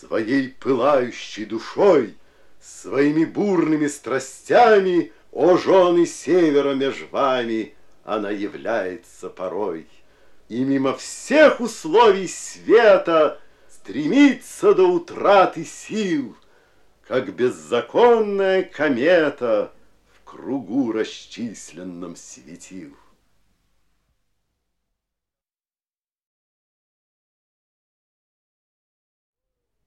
Своей пылающей душой, Своими бурными страстями, О, жены севера меж вами, Она является порой. И мимо всех условий света Стремится до утраты сил, Как беззаконная комета В кругу расчисленном светил.